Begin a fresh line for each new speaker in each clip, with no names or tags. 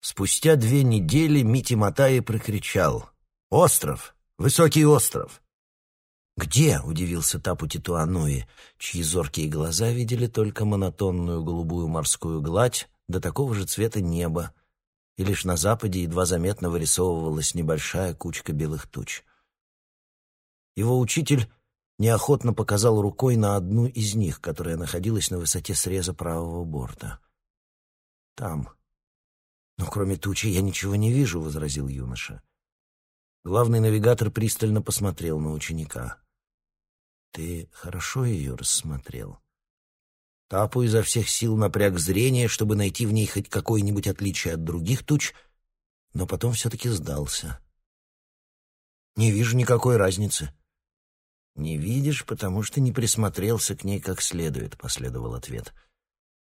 Спустя две недели Мити Матаи прокричал «Остров! Высокий остров!» «Где?» — удивился Тапу Титуануи, чьи зоркие глаза видели только монотонную голубую морскую гладь до такого же цвета неба, и лишь на западе едва заметно вырисовывалась небольшая кучка белых туч. Его учитель неохотно показал рукой на одну из них, которая находилась на высоте среза правого борта. «Там». «Но кроме тучи я ничего не вижу», — возразил юноша. Главный навигатор пристально посмотрел на ученика. «Ты хорошо ее рассмотрел?» Тапу изо всех сил напряг зрение, чтобы найти в ней хоть какое-нибудь отличие от других туч, но потом все-таки сдался. «Не вижу никакой разницы». «Не видишь, потому что не присмотрелся к ней как следует», — последовал ответ.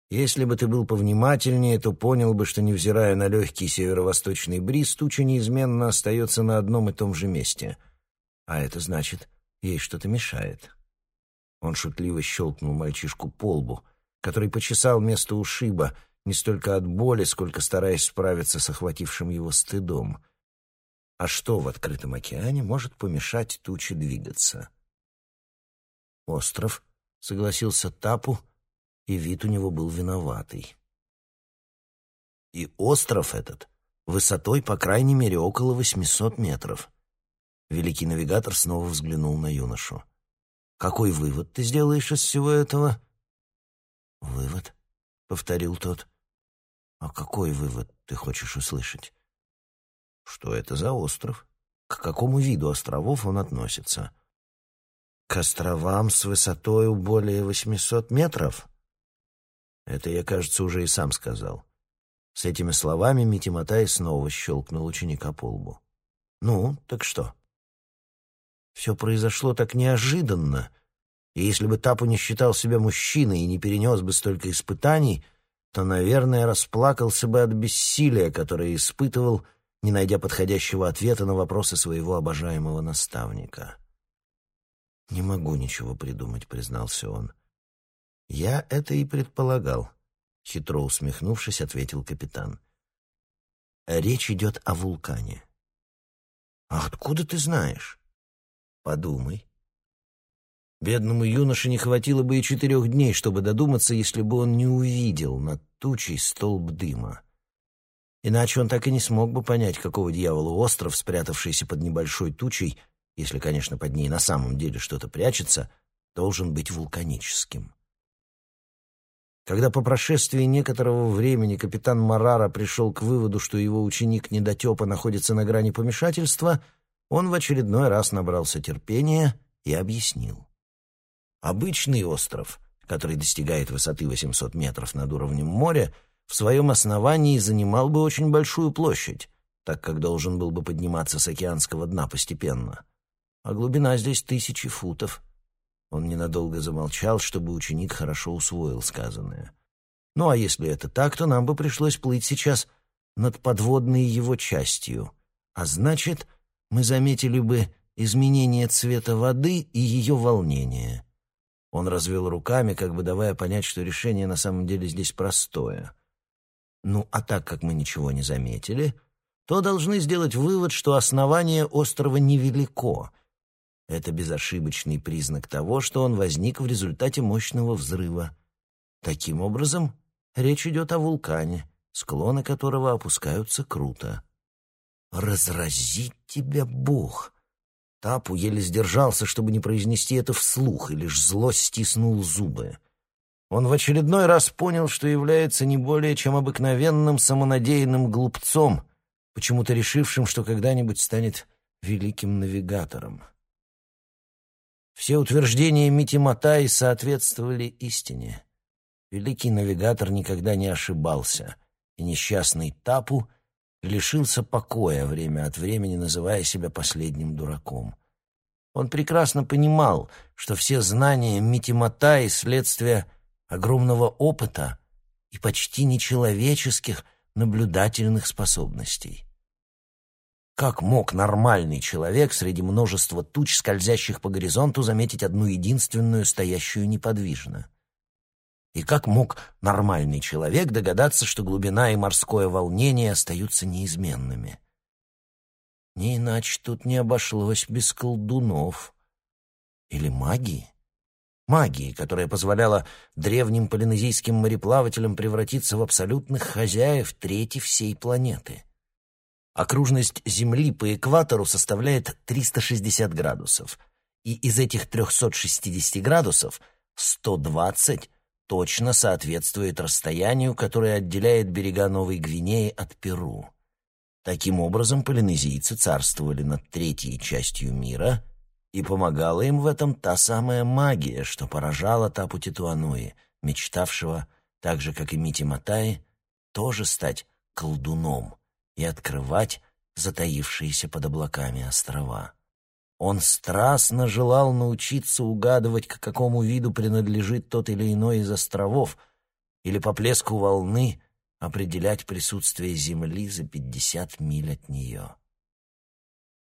«Если бы ты был повнимательнее, то понял бы, что, невзирая на легкий северо-восточный бриз, туча неизменно остается на одном и том же месте. А это значит, ей что-то мешает». Он шутливо щелкнул мальчишку по лбу, который почесал место ушиба, не столько от боли, сколько стараясь справиться с охватившим его стыдом. А что в открытом океане может помешать туче двигаться? «Остров», — согласился Тапу, и вид у него был виноватый. И остров этот высотой, по крайней мере, около восьмисот метров. Великий навигатор снова взглянул на юношу. Какой вывод ты сделаешь из всего этого? Вывод, повторил тот. А какой вывод ты хочешь услышать? Что это за остров? К какому виду островов он относится? К островам с высотой более 800 метров? Это я, кажется, уже и сам сказал. С этими словами Митиматай снова щелкнул ученика по лбу. «Ну, так что?» Все произошло так неожиданно, и если бы Тапу не считал себя мужчиной и не перенес бы столько испытаний, то, наверное, расплакался бы от бессилия, которое испытывал, не найдя подходящего ответа на вопросы своего обожаемого наставника. «Не могу ничего придумать», — признался он. «Я это и предполагал», — хитро усмехнувшись, ответил капитан. «Речь идет о вулкане». «А откуда ты знаешь?» Подумай. Бедному юноше не хватило бы и четырех дней, чтобы додуматься, если бы он не увидел над тучей столб дыма. Иначе он так и не смог бы понять, какого дьявола остров, спрятавшийся под небольшой тучей, если, конечно, под ней на самом деле что-то прячется, должен быть вулканическим. Когда по прошествии некоторого времени капитан Марара пришел к выводу, что его ученик недотепа находится на грани помешательства — он в очередной раз набрался терпения и объяснил. Обычный остров, который достигает высоты 800 метров над уровнем моря, в своем основании занимал бы очень большую площадь, так как должен был бы подниматься с океанского дна постепенно. А глубина здесь тысячи футов. Он ненадолго замолчал, чтобы ученик хорошо усвоил сказанное. Ну а если это так, то нам бы пришлось плыть сейчас над подводной его частью, а значит мы заметили бы изменение цвета воды и ее волнение. Он развел руками, как бы давая понять, что решение на самом деле здесь простое. Ну, а так как мы ничего не заметили, то должны сделать вывод, что основание острова невелико. Это безошибочный признак того, что он возник в результате мощного взрыва. Таким образом, речь идет о вулкане, склоны которого опускаются круто. «Разразить тебя Бог!» Тапу еле сдержался, чтобы не произнести это вслух, и лишь зло стиснул зубы. Он в очередной раз понял, что является не более чем обыкновенным самонадеянным глупцом, почему-то решившим, что когда-нибудь станет великим навигатором. Все утверждения Мити Матай соответствовали истине. Великий навигатор никогда не ошибался, и несчастный Тапу — лишился покоя время от времени, называя себя последним дураком. Он прекрасно понимал, что все знания Митимата и следствие огромного опыта и почти нечеловеческих наблюдательных способностей. Как мог нормальный человек среди множества туч, скользящих по горизонту, заметить одну единственную, стоящую неподвижно? И как мог нормальный человек догадаться, что глубина и морское волнение остаются неизменными? Не иначе тут не обошлось без колдунов. Или магии? Магии, которая позволяла древним полинезийским мореплавателям превратиться в абсолютных хозяев трети всей планеты. Окружность Земли по экватору составляет 360 градусов, и из этих 360 градусов 120 точно соответствует расстоянию, которое отделяет берега Новой Гвинеи от Перу. Таким образом, полинезийцы царствовали над третьей частью мира, и помогала им в этом та самая магия, что поражала Тапу Титуануи, мечтавшего, так же, как и Мити Матаи, тоже стать колдуном и открывать затаившиеся под облаками острова. Он страстно желал научиться угадывать, к какому виду принадлежит тот или иной из островов, или по плеску волны определять присутствие Земли за пятьдесят миль от нее.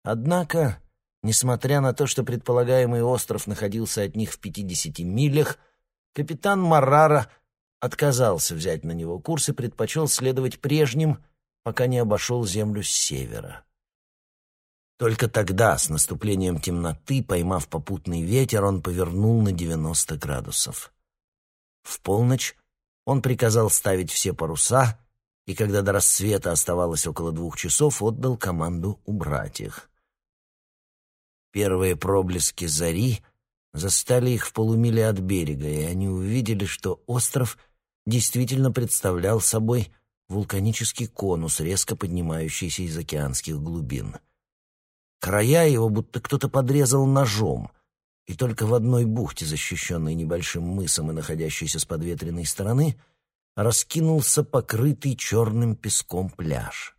Однако, несмотря на то, что предполагаемый остров находился от них в пятидесяти милях, капитан Маррара отказался взять на него курс и предпочел следовать прежним, пока не обошел Землю с севера. Только тогда, с наступлением темноты, поймав попутный ветер, он повернул на 90 градусов. В полночь он приказал ставить все паруса, и когда до рассвета оставалось около двух часов, отдал команду убрать их. Первые проблески зари застали их в полумиле от берега, и они увидели, что остров действительно представлял собой вулканический конус, резко поднимающийся из океанских глубин — Края его будто кто-то подрезал ножом, и только в одной бухте, защищенной небольшим мысом и находящейся с подветренной стороны, раскинулся покрытый черным песком пляж.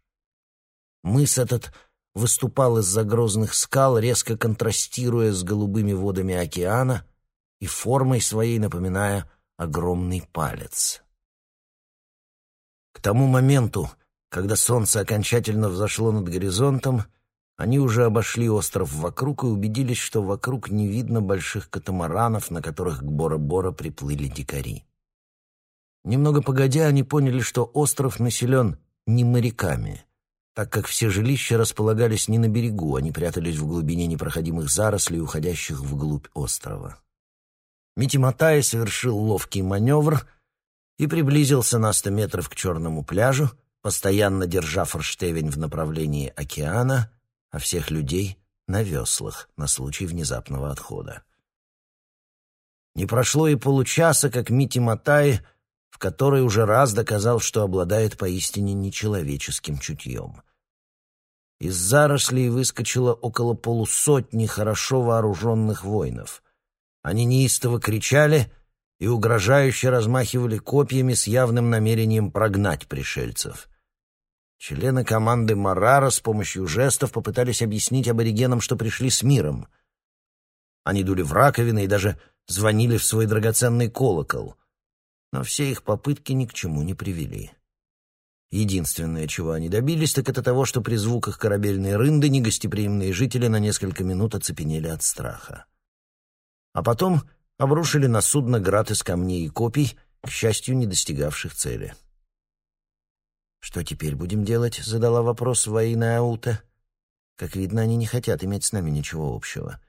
Мыс этот выступал из-за грозных скал, резко контрастируя с голубыми водами океана и формой своей напоминая огромный палец. К тому моменту, когда солнце окончательно взошло над горизонтом, они уже обошли остров вокруг и убедились, что вокруг не видно больших катамаранов, на которых к Бора-Бора приплыли дикари. Немного погодя, они поняли, что остров населен не моряками, так как все жилища располагались не на берегу, они прятались в глубине непроходимых зарослей, уходящих вглубь острова. Митиматай совершил ловкий маневр и приблизился на сто метров к черному пляжу, постоянно держа форштевень в направлении океана — а всех людей на веслах на случай внезапного отхода. Не прошло и получаса, как Мити Матай, в который уже раз доказал, что обладает поистине нечеловеческим чутьем. Из зарослей выскочило около полусотни хорошо вооруженных воинов. Они неистово кричали и угрожающе размахивали копьями с явным намерением прогнать пришельцев — Члены команды Марара с помощью жестов попытались объяснить аборигенам, что пришли с миром. Они дули в раковины и даже звонили в свой драгоценный колокол. Но все их попытки ни к чему не привели. Единственное, чего они добились, так это того, что при звуках корабельной рынды негостеприимные жители на несколько минут оцепенели от страха. А потом обрушили на судно град из камней и копий, к счастью, не достигавших цели. «Что теперь будем делать?» — задала вопрос Ваина Аута. «Как видно, они не хотят иметь с нами ничего общего».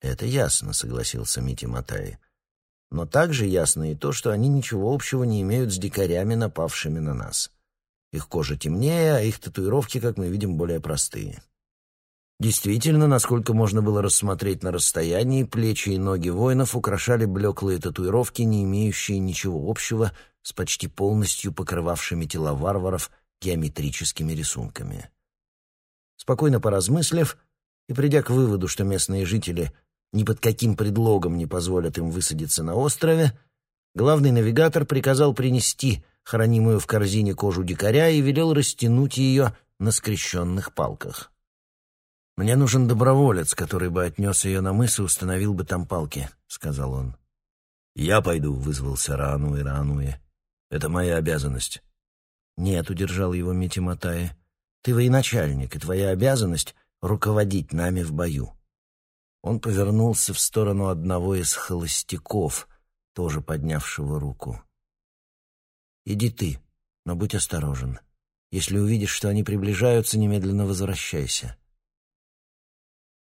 «Это ясно», — согласился Мити Матай. «Но также ясно и то, что они ничего общего не имеют с дикарями, напавшими на нас. Их кожа темнее, а их татуировки, как мы видим, более простые». Действительно, насколько можно было рассмотреть на расстоянии, плечи и ноги воинов украшали блеклые татуировки, не имеющие ничего общего с почти полностью покрывавшими тела варваров геометрическими рисунками. Спокойно поразмыслив и придя к выводу, что местные жители ни под каким предлогом не позволят им высадиться на острове, главный навигатор приказал принести хранимую в корзине кожу дикаря и велел растянуть ее на скрещенных палках. «Мне нужен доброволец, который бы отнес ее на мыс и установил бы там палки», — сказал он. «Я пойду», — вызвался Раануэ Раануэ. Это моя обязанность». «Нет», — удержал его Мити Матаи. «Ты военачальник, и твоя обязанность — руководить нами в бою». Он повернулся в сторону одного из холостяков, тоже поднявшего руку. «Иди ты, но будь осторожен. Если увидишь, что они приближаются, немедленно возвращайся».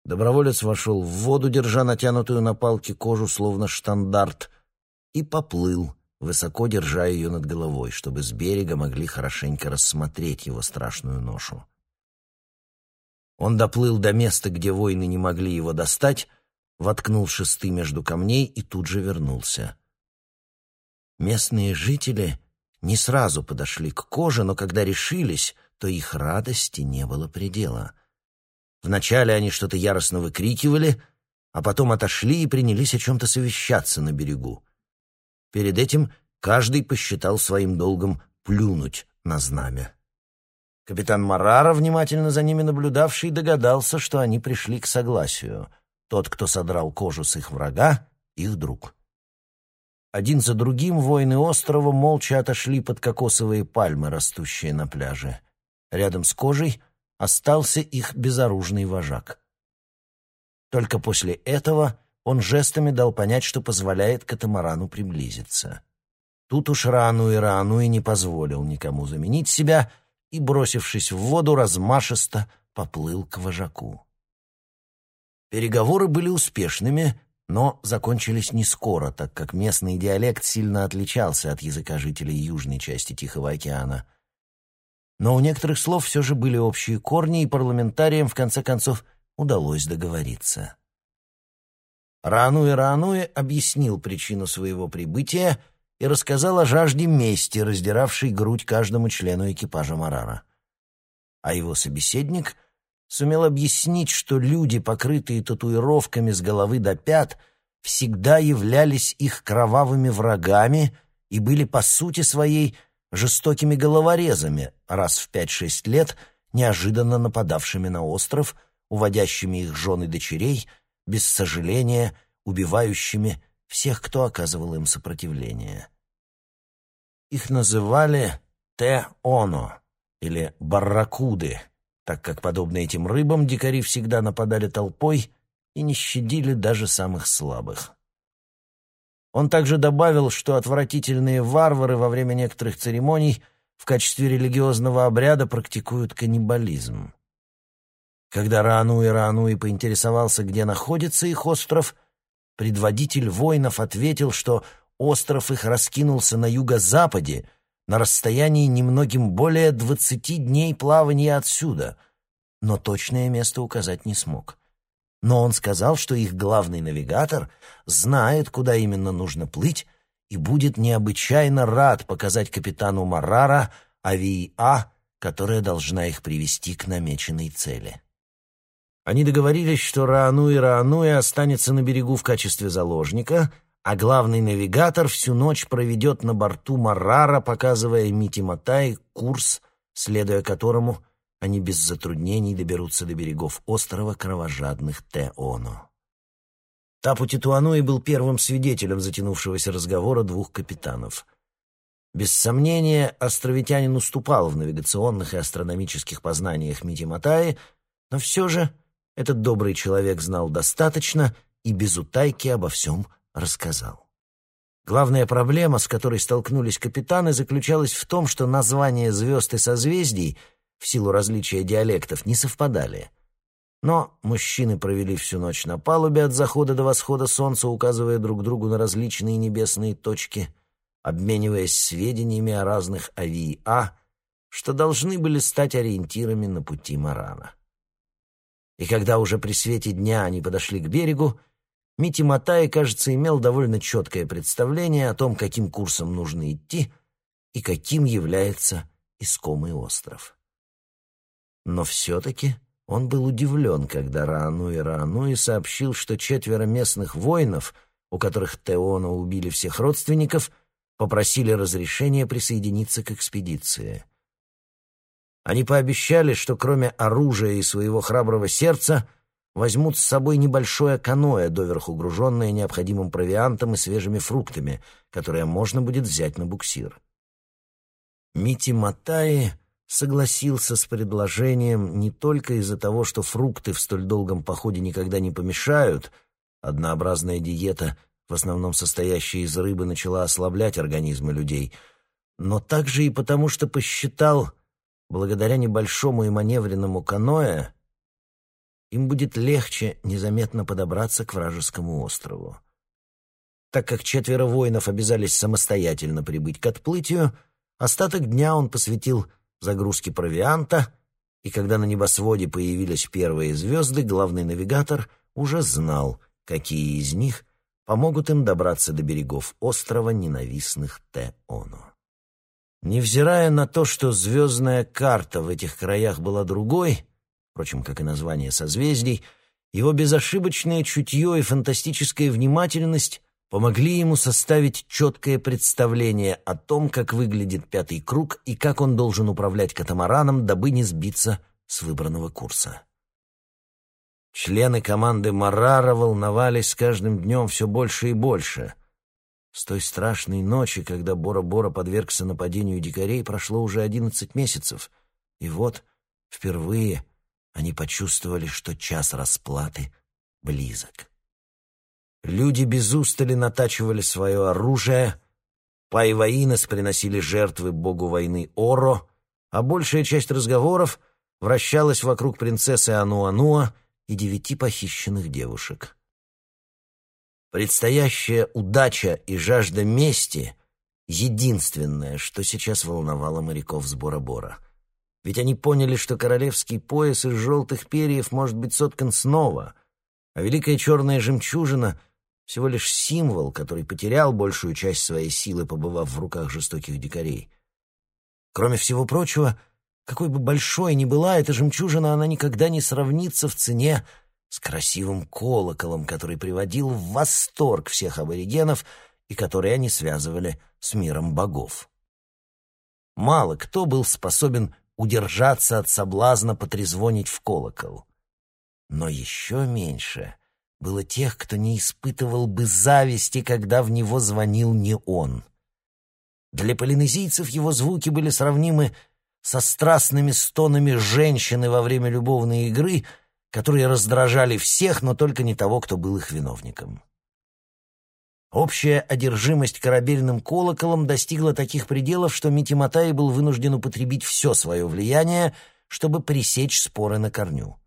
Доброволец вошел в воду, держа натянутую на палке кожу, словно штандарт, и поплыл, высоко держа ее над головой, чтобы с берега могли хорошенько рассмотреть его страшную ношу. Он доплыл до места, где воины не могли его достать, воткнул шесты между камней и тут же вернулся. Местные жители не сразу подошли к коже, но когда решились, то их радости не было предела. Вначале они что-то яростно выкрикивали, а потом отошли и принялись о чем-то совещаться на берегу. Перед этим каждый посчитал своим долгом плюнуть на знамя. Капитан Марара, внимательно за ними наблюдавший, догадался, что они пришли к согласию. Тот, кто содрал кожу с их врага, — их друг. Один за другим воины острова молча отошли под кокосовые пальмы, растущие на пляже. Рядом с кожей остался их безоружный вожак. Только после этого он жестами дал понять, что позволяет катамарану приблизиться. Тут уж Рану и Рану и не позволил никому заменить себя и, бросившись в воду, размашисто поплыл к вожаку. Переговоры были успешными, но закончились не скоро, так как местный диалект сильно отличался от языка жителей южной части Тихого океана. Но у некоторых слов все же были общие корни, и парламентариям, в конце концов, удалось договориться. Рануэ Рануэ объяснил причину своего прибытия и рассказал о жажде мести, раздиравшей грудь каждому члену экипажа Марара. А его собеседник сумел объяснить, что люди, покрытые татуировками с головы до пят, всегда являлись их кровавыми врагами и были по сути своей жестокими головорезами, раз в пять-шесть лет неожиданно нападавшими на остров, уводящими их жен и дочерей — без сожаления убивающими всех, кто оказывал им сопротивление. Их называли Те-Оно или Барракуды, так как, подобно этим рыбам, дикари всегда нападали толпой и не щадили даже самых слабых. Он также добавил, что отвратительные варвары во время некоторых церемоний в качестве религиозного обряда практикуют каннибализм. Когда Раануи Раануи поинтересовался, где находится их остров, предводитель воинов ответил, что остров их раскинулся на юго-западе, на расстоянии немногим более двадцати дней плавания отсюда, но точное место указать не смог. Но он сказал, что их главный навигатор знает, куда именно нужно плыть, и будет необычайно рад показать капитану Марара авиа, которая должна их привести к намеченной цели. Они договорились, что Раануи Раануи останется на берегу в качестве заложника, а главный навигатор всю ночь проведет на борту Марара, показывая Мити Матай курс, следуя которому они без затруднений доберутся до берегов острова кровожадных Теоно. Тапу Титуануи был первым свидетелем затянувшегося разговора двух капитанов. Без сомнения, островитянин уступал в навигационных и астрономических познаниях Мити Матаи, но все же этот добрый человек знал достаточно и без утайки обо всем рассказал. Главная проблема, с которой столкнулись капитаны, заключалась в том, что названия звезд и созвездий в силу различия диалектов не совпадали. Но мужчины провели всю ночь на палубе от захода до восхода солнца, указывая друг другу на различные небесные точки, обмениваясь сведениями о разных авиа, что должны были стать ориентирами на пути Марана. И когда уже при свете дня они подошли к берегу, Мити Матай, кажется, имел довольно четкое представление о том, каким курсом нужно идти и каким является искомый остров. Но все-таки он был удивлен, когда Раануи Раануи сообщил, что четверо местных воинов, у которых Теона убили всех родственников, попросили разрешения присоединиться к экспедиции. Они пообещали, что кроме оружия и своего храброго сердца возьмут с собой небольшое каноэ, доверху груженное необходимым провиантом и свежими фруктами, которые можно будет взять на буксир. Мити Матаи согласился с предложением не только из-за того, что фрукты в столь долгом походе никогда не помешают, однообразная диета в основном состоящая из рыбы, начала ослаблять организмы людей, но также и потому, что посчитал, благодаря небольшому и маневренному каноэ, им будет легче незаметно подобраться к вражескому острову. Так как четверо воинов обязались самостоятельно прибыть к отплытию, остаток дня он посвятил загрузке провианта, и когда на небосводе появились первые звезды, главный навигатор уже знал, какие из них помогут им добраться до берегов острова ненавистных Теону. Невзирая на то, что звездная карта в этих краях была другой, впрочем, как и название созвездий, его безошибочное чутье и фантастическая внимательность помогли ему составить четкое представление о том, как выглядит пятый круг и как он должен управлять катамараном, дабы не сбиться с выбранного курса. Члены команды Марара волновались с каждым днем все больше и больше. С той страшной ночи, когда Бора-Бора подвергся нападению дикарей, прошло уже одиннадцать месяцев, и вот впервые они почувствовали, что час расплаты близок. Люди без устали натачивали свое оружие, Пайваинос приносили жертвы богу войны Оро, а большая часть разговоров вращалась вокруг принцессы Ануануа и девяти похищенных девушек. Предстоящая удача и жажда мести — единственное, что сейчас волновало моряков с Бора-Бора. Ведь они поняли, что королевский пояс из желтых перьев может быть соткан снова, а великая черная жемчужина — всего лишь символ, который потерял большую часть своей силы, побывав в руках жестоких дикарей. Кроме всего прочего, какой бы большой ни была эта жемчужина, она никогда не сравнится в цене с красивым колоколом, который приводил в восторг всех аборигенов и который они связывали с миром богов. Мало кто был способен удержаться от соблазна потрезвонить в колокол. Но еще меньше было тех, кто не испытывал бы зависти, когда в него звонил не он. Для полинезийцев его звуки были сравнимы со страстными стонами женщины во время любовной игры, которые раздражали всех, но только не того, кто был их виновником. Общая одержимость корабельным колоколом достигла таких пределов, что Митиматай был вынужден употребить все свое влияние, чтобы пресечь споры на корню.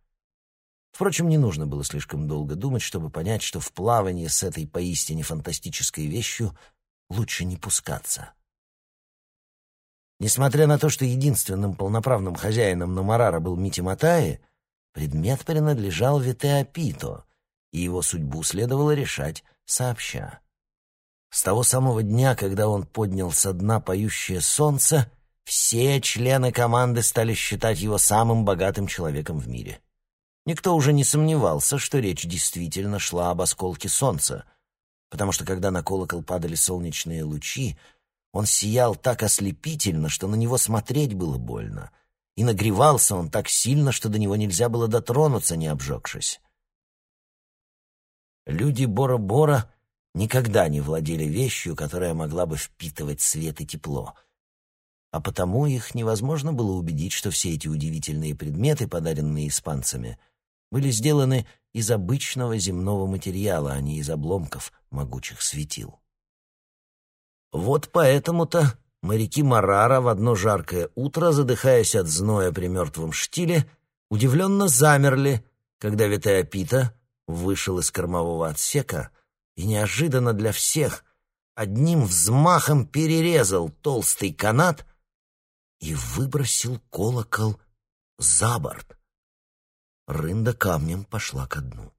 Впрочем, не нужно было слишком долго думать, чтобы понять, что в плавание с этой поистине фантастической вещью лучше не пускаться. Несмотря на то, что единственным полноправным хозяином Намарара был Мити Матаи, предмет принадлежал Витеопито, и его судьбу следовало решать сообща. С того самого дня, когда он поднял со дна поющее солнце, все члены команды стали считать его самым богатым человеком в мире. Никто уже не сомневался, что речь действительно шла об осколке солнца, потому что когда на колокол падали солнечные лучи, он сиял так ослепительно, что на него смотреть было больно, и нагревался он так сильно, что до него нельзя было дотронуться, не обжегшись. Люди Бора-Бора никогда не владели вещью, которая могла бы впитывать свет и тепло, а потому их невозможно было убедить, что все эти удивительные предметы, подаренные испанцами — были сделаны из обычного земного материала, а не из обломков могучих светил. Вот поэтому-то моряки Марара в одно жаркое утро, задыхаясь от зноя при мертвом штиле, удивленно замерли, когда Витеопита вышел из кормового отсека и неожиданно для всех одним взмахом перерезал толстый канат и выбросил колокол за борт. Рында камнем пошла ко дну.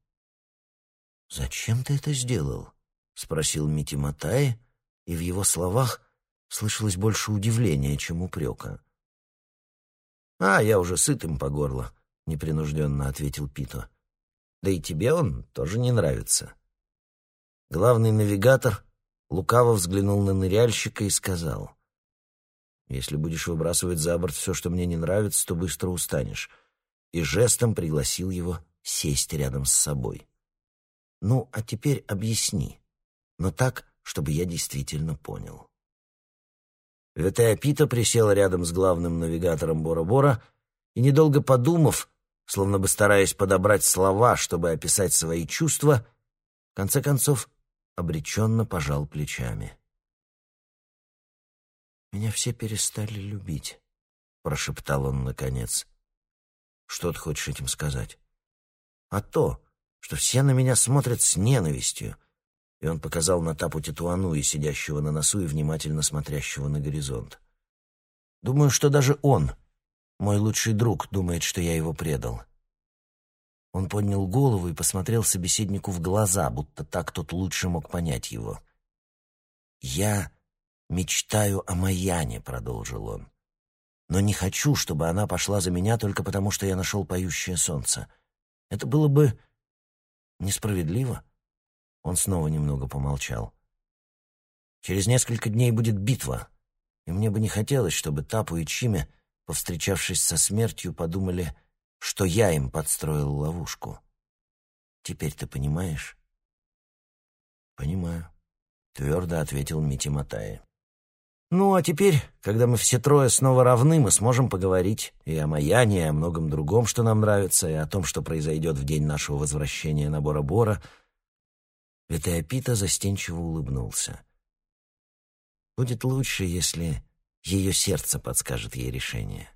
«Зачем ты это сделал?» — спросил Мити Матай, и в его словах слышалось больше удивления, чем упрека. «А, я уже сыт им по горло», — непринужденно ответил Пито. «Да и тебе он тоже не нравится». Главный навигатор лукаво взглянул на ныряльщика и сказал, «Если будешь выбрасывать за борт все, что мне не нравится, то быстро устанешь и жестом пригласил его сесть рядом с собой. «Ну, а теперь объясни, но так, чтобы я действительно понял». Ветеопита присел рядом с главным навигатором Бора-Бора и, недолго подумав, словно бы стараясь подобрать слова, чтобы описать свои чувства, в конце концов обреченно пожал плечами. «Меня все перестали любить», — прошептал он наконец. «Что ты хочешь этим сказать?» «А то, что все на меня смотрят с ненавистью». И он показал на Тапу Титуану, сидящего на носу и внимательно смотрящего на горизонт. «Думаю, что даже он, мой лучший друг, думает, что я его предал». Он поднял голову и посмотрел собеседнику в глаза, будто так тот лучше мог понять его. «Я мечтаю о Маяне», — продолжил он. «Но не хочу, чтобы она пошла за меня только потому, что я нашел поющее солнце. Это было бы несправедливо». Он снова немного помолчал. «Через несколько дней будет битва, и мне бы не хотелось, чтобы Тапу и Чиме, повстречавшись со смертью, подумали что я им подстроил ловушку. Теперь ты понимаешь? Понимаю, твердо ответил Мити Матаи. Ну, а теперь, когда мы все трое снова равны, мы сможем поговорить и о Маяне, и о многом другом, что нам нравится, и о том, что произойдет в день нашего возвращения на Бора-Бора. Ветеопита застенчиво улыбнулся. Будет лучше, если ее сердце подскажет ей решение.